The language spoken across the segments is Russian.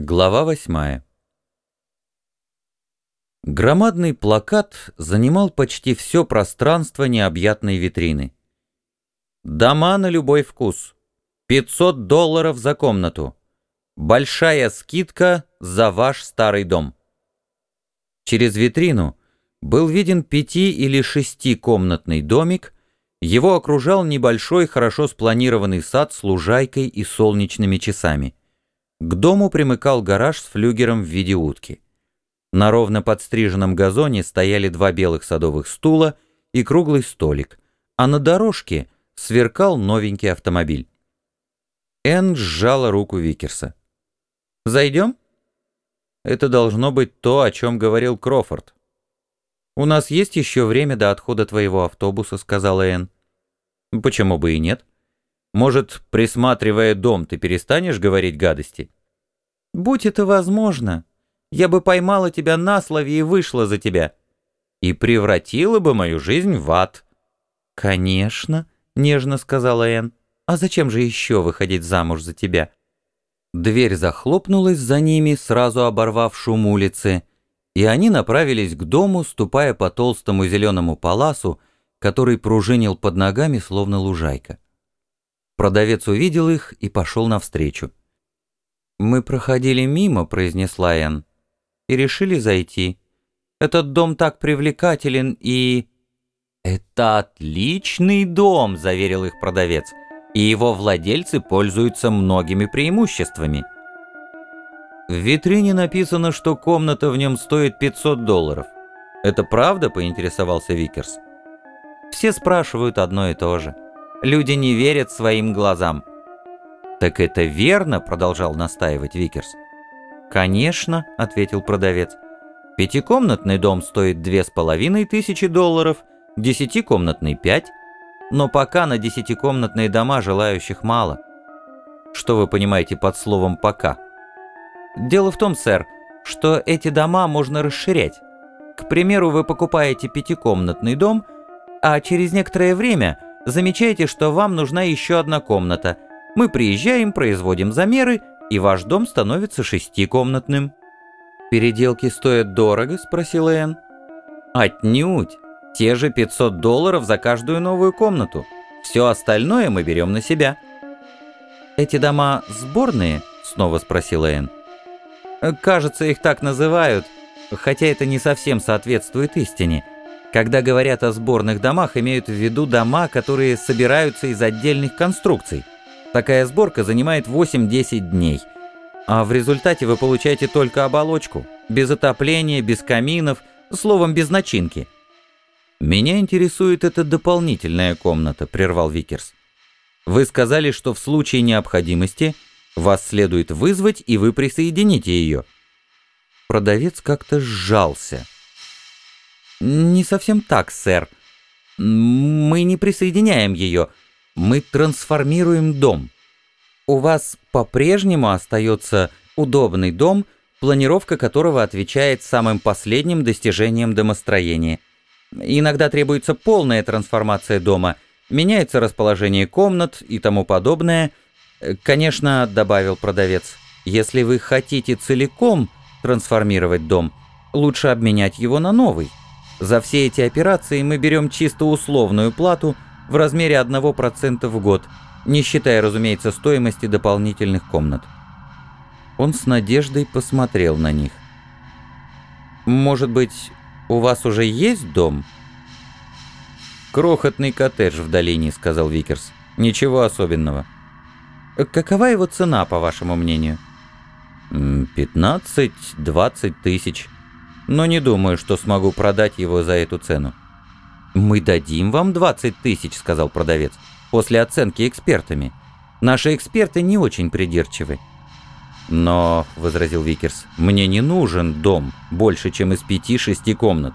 Глава восьмая Громадный плакат занимал почти все пространство необъятной витрины. Дома на любой вкус. 500 долларов за комнату. Большая скидка за ваш старый дом. Через витрину был виден пяти- или шестикомнатный домик, его окружал небольшой, хорошо спланированный сад с лужайкой и солнечными часами. К дому примыкал гараж с флюгером в виде утки. На ровно подстриженном газоне стояли два белых садовых стула и круглый столик, а на дорожке сверкал новенький автомобиль. Энн сжала руку Викерса. «Зайдем?» «Это должно быть то, о чем говорил Крофорд». «У нас есть еще время до отхода твоего автобуса», — сказала Энн. «Почему бы и нет?» Может, присматривая дом, ты перестанешь говорить гадости? Будь это возможно, я бы поймала тебя на слове и вышла за тебя. И превратила бы мою жизнь в ад. Конечно, нежно сказала Энн. А зачем же еще выходить замуж за тебя? Дверь захлопнулась за ними, сразу оборвав шум улицы, и они направились к дому, ступая по толстому зеленому паласу, который пружинил под ногами, словно лужайка. Продавец увидел их и пошел навстречу. «Мы проходили мимо», — произнесла Энн, — «и решили зайти. Этот дом так привлекателен и...» «Это отличный дом», — заверил их продавец, «и его владельцы пользуются многими преимуществами». В витрине написано, что комната в нем стоит 500 долларов. «Это правда?» — поинтересовался Викерс. «Все спрашивают одно и то же». Люди не верят своим глазам. «Так это верно?» — продолжал настаивать Викерс. «Конечно», — ответил продавец. «Пятикомнатный дом стоит две с половиной тысячи долларов, десятикомнатный — пять, но пока на десятикомнатные дома желающих мало». «Что вы понимаете под словом «пока»?» «Дело в том, сэр, что эти дома можно расширять. К примеру, вы покупаете пятикомнатный дом, а через некоторое время замечаете, что вам нужна еще одна комната. Мы приезжаем, производим замеры, и ваш дом становится шестикомнатным». «Переделки стоят дорого?» — спросила Энн. «Отнюдь. Те же 500 долларов за каждую новую комнату. Все остальное мы берем на себя». «Эти дома сборные?» — снова спросила Энн. «Кажется, их так называют, хотя это не совсем соответствует истине». Когда говорят о сборных домах, имеют в виду дома, которые собираются из отдельных конструкций. Такая сборка занимает 8-10 дней. А в результате вы получаете только оболочку, без отопления, без каминов, словом, без начинки. «Меня интересует эта дополнительная комната», — прервал Викерс. «Вы сказали, что в случае необходимости вас следует вызвать, и вы присоедините ее». Продавец как-то сжался. «Не совсем так, сэр. Мы не присоединяем ее, мы трансформируем дом. У вас по-прежнему остается удобный дом, планировка которого отвечает самым последним достижениям домостроения. Иногда требуется полная трансформация дома, меняется расположение комнат и тому подобное. Конечно, добавил продавец, если вы хотите целиком трансформировать дом, лучше обменять его на новый. За все эти операции мы берем чисто условную плату в размере 1% в год, не считая, разумеется, стоимости дополнительных комнат. Он с надеждой посмотрел на них. «Может быть, у вас уже есть дом?» «Крохотный коттедж в долине», — сказал Викерс. «Ничего особенного». «Какова его цена, по вашему мнению?» «15-20 тысяч» но не думаю, что смогу продать его за эту цену». «Мы дадим вам 20 тысяч», — сказал продавец, — «после оценки экспертами. Наши эксперты не очень придирчивы». «Но», — возразил Викерс, — «мне не нужен дом больше, чем из пяти-шести комнат.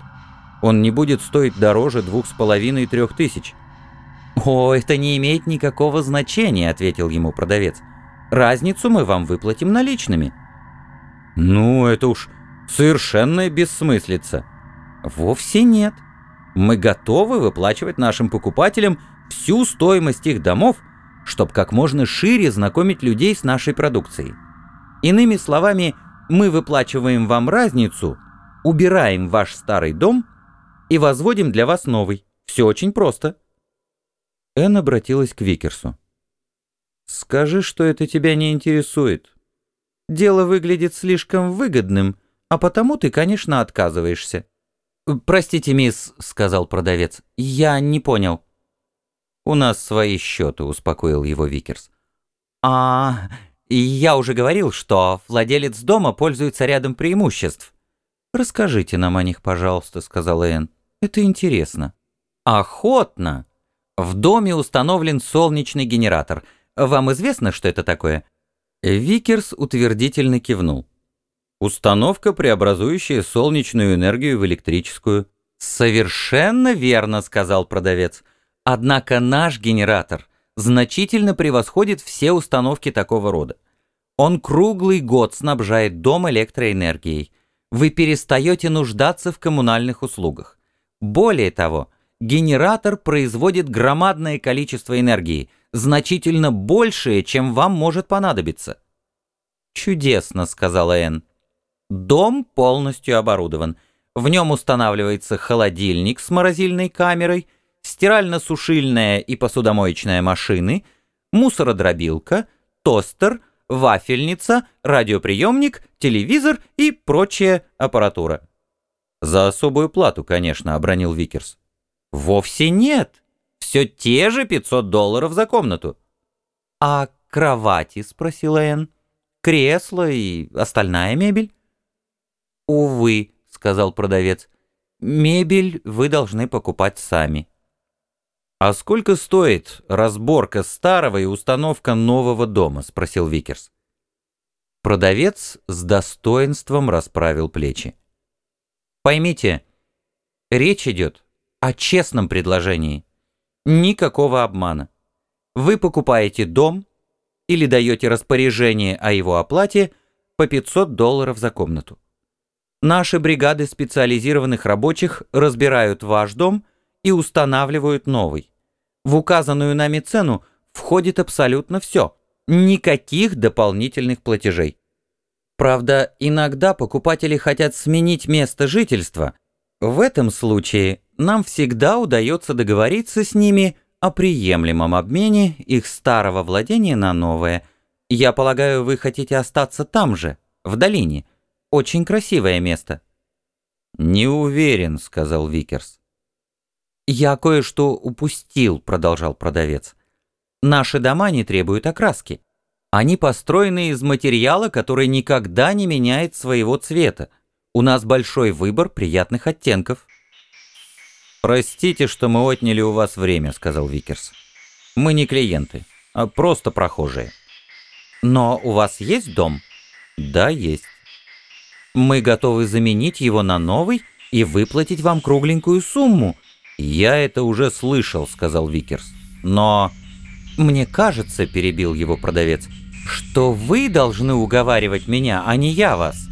Он не будет стоить дороже двух с половиной-трех тысяч». «О, это не имеет никакого значения», — ответил ему продавец. «Разницу мы вам выплатим наличными». «Ну, это уж Совершенная бессмыслица. Вовсе нет. Мы готовы выплачивать нашим покупателям всю стоимость их домов, чтобы как можно шире знакомить людей с нашей продукцией. Иными словами, мы выплачиваем вам разницу, убираем ваш старый дом и возводим для вас новый. Все очень просто». Энн обратилась к Викерсу. «Скажи, что это тебя не интересует. Дело выглядит слишком выгодным, а потому ты, конечно, отказываешься». «Простите, мисс», — сказал продавец, — «я не понял». «У нас свои счеты», — успокоил его Викерс. «А, я уже говорил, что владелец дома пользуется рядом преимуществ». «Расскажите нам о них, пожалуйста», — сказала Энн. «Это интересно». «Охотно. В доме установлен солнечный генератор. Вам известно, что это такое?» Викерс утвердительно кивнул. «Установка, преобразующая солнечную энергию в электрическую». «Совершенно верно», — сказал продавец. «Однако наш генератор значительно превосходит все установки такого рода. Он круглый год снабжает дом электроэнергией. Вы перестаете нуждаться в коммунальных услугах. Более того, генератор производит громадное количество энергии, значительно большее, чем вам может понадобиться. «Чудесно», — сказала Энн. «Дом полностью оборудован. В нем устанавливается холодильник с морозильной камерой, стирально-сушильная и посудомоечная машины, мусородробилка, тостер, вафельница, радиоприемник, телевизор и прочая аппаратура». «За особую плату, конечно», — обронил Викерс. «Вовсе нет. Все те же 500 долларов за комнату». «А кровати?» — спросила Энн. «Кресло и остальная мебель?» «Увы», — сказал продавец. «Мебель вы должны покупать сами». «А сколько стоит разборка старого и установка нового дома?» — спросил Викерс. Продавец с достоинством расправил плечи. Поймите, речь идет о честном предложении. Никакого обмана. Вы покупаете дом или даете распоряжение о его оплате по 500 долларов за комнату. Наши бригады специализированных рабочих разбирают ваш дом и устанавливают новый. В указанную нами цену входит абсолютно все. Никаких дополнительных платежей. Правда, иногда покупатели хотят сменить место жительства. В этом случае нам всегда удается договориться с ними о приемлемом обмене их старого владения на новое. Я полагаю, вы хотите остаться там же, в долине. Очень красивое место. «Не уверен», — сказал Викерс. «Я кое-что упустил», — продолжал продавец. «Наши дома не требуют окраски. Они построены из материала, который никогда не меняет своего цвета. У нас большой выбор приятных оттенков. «Простите, что мы отняли у вас время», — сказал Викерс. «Мы не клиенты, а просто прохожие». «Но у вас есть дом?» «Да, есть». «Мы готовы заменить его на новый и выплатить вам кругленькую сумму». «Я это уже слышал», — сказал Викерс. «Но...» «Мне кажется», — перебил его продавец, — что вы должны уговаривать меня, а не я вас.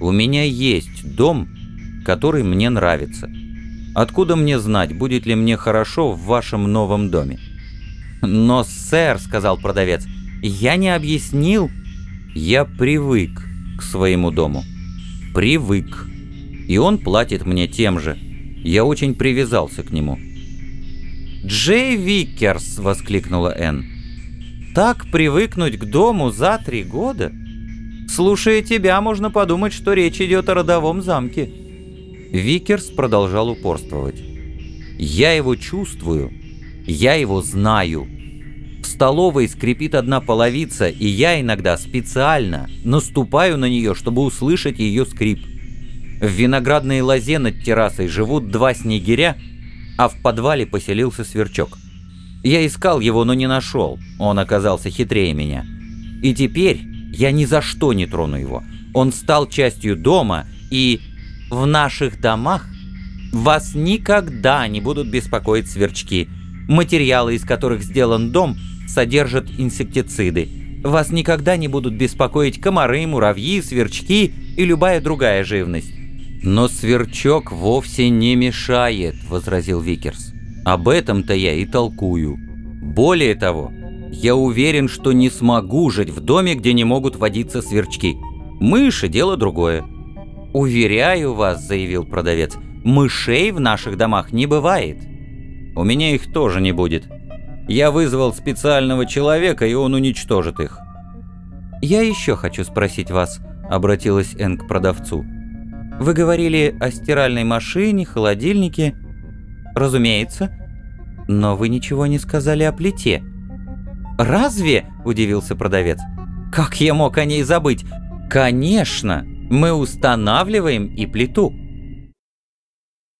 У меня есть дом, который мне нравится. Откуда мне знать, будет ли мне хорошо в вашем новом доме? Но, сэр, сказал продавец, я не объяснил. Я привык к своему дому. Привык. И он платит мне тем же. Я очень привязался к нему. «Джей Викерс!» — воскликнула Энн так привыкнуть к дому за три года? Слушая тебя, можно подумать, что речь идет о родовом замке». Викерс продолжал упорствовать. «Я его чувствую, я его знаю. В столовой скрипит одна половица, и я иногда специально наступаю на нее, чтобы услышать ее скрип. В виноградной лозе над террасой живут два снегиря, а в подвале поселился сверчок. Я искал его, но не нашел. Он оказался хитрее меня. И теперь я ни за что не трону его. Он стал частью дома, и в наших домах вас никогда не будут беспокоить сверчки. Материалы, из которых сделан дом, содержат инсектициды. Вас никогда не будут беспокоить комары, муравьи, сверчки и любая другая живность. «Но сверчок вовсе не мешает», — возразил Викерс. Об этом-то я и толкую. Более того, Я уверен, что не смогу жить в доме, где не могут водиться сверчки. Мыши – дело другое». «Уверяю вас», – заявил продавец, – «мышей в наших домах не бывает». «У меня их тоже не будет. Я вызвал специального человека, и он уничтожит их». «Я еще хочу спросить вас», – обратилась Энн к продавцу. «Вы говорили о стиральной машине, холодильнике?» «Разумеется. Но вы ничего не сказали о плите». «Разве?» – удивился продавец. «Как я мог о ней забыть? Конечно, мы устанавливаем и плиту».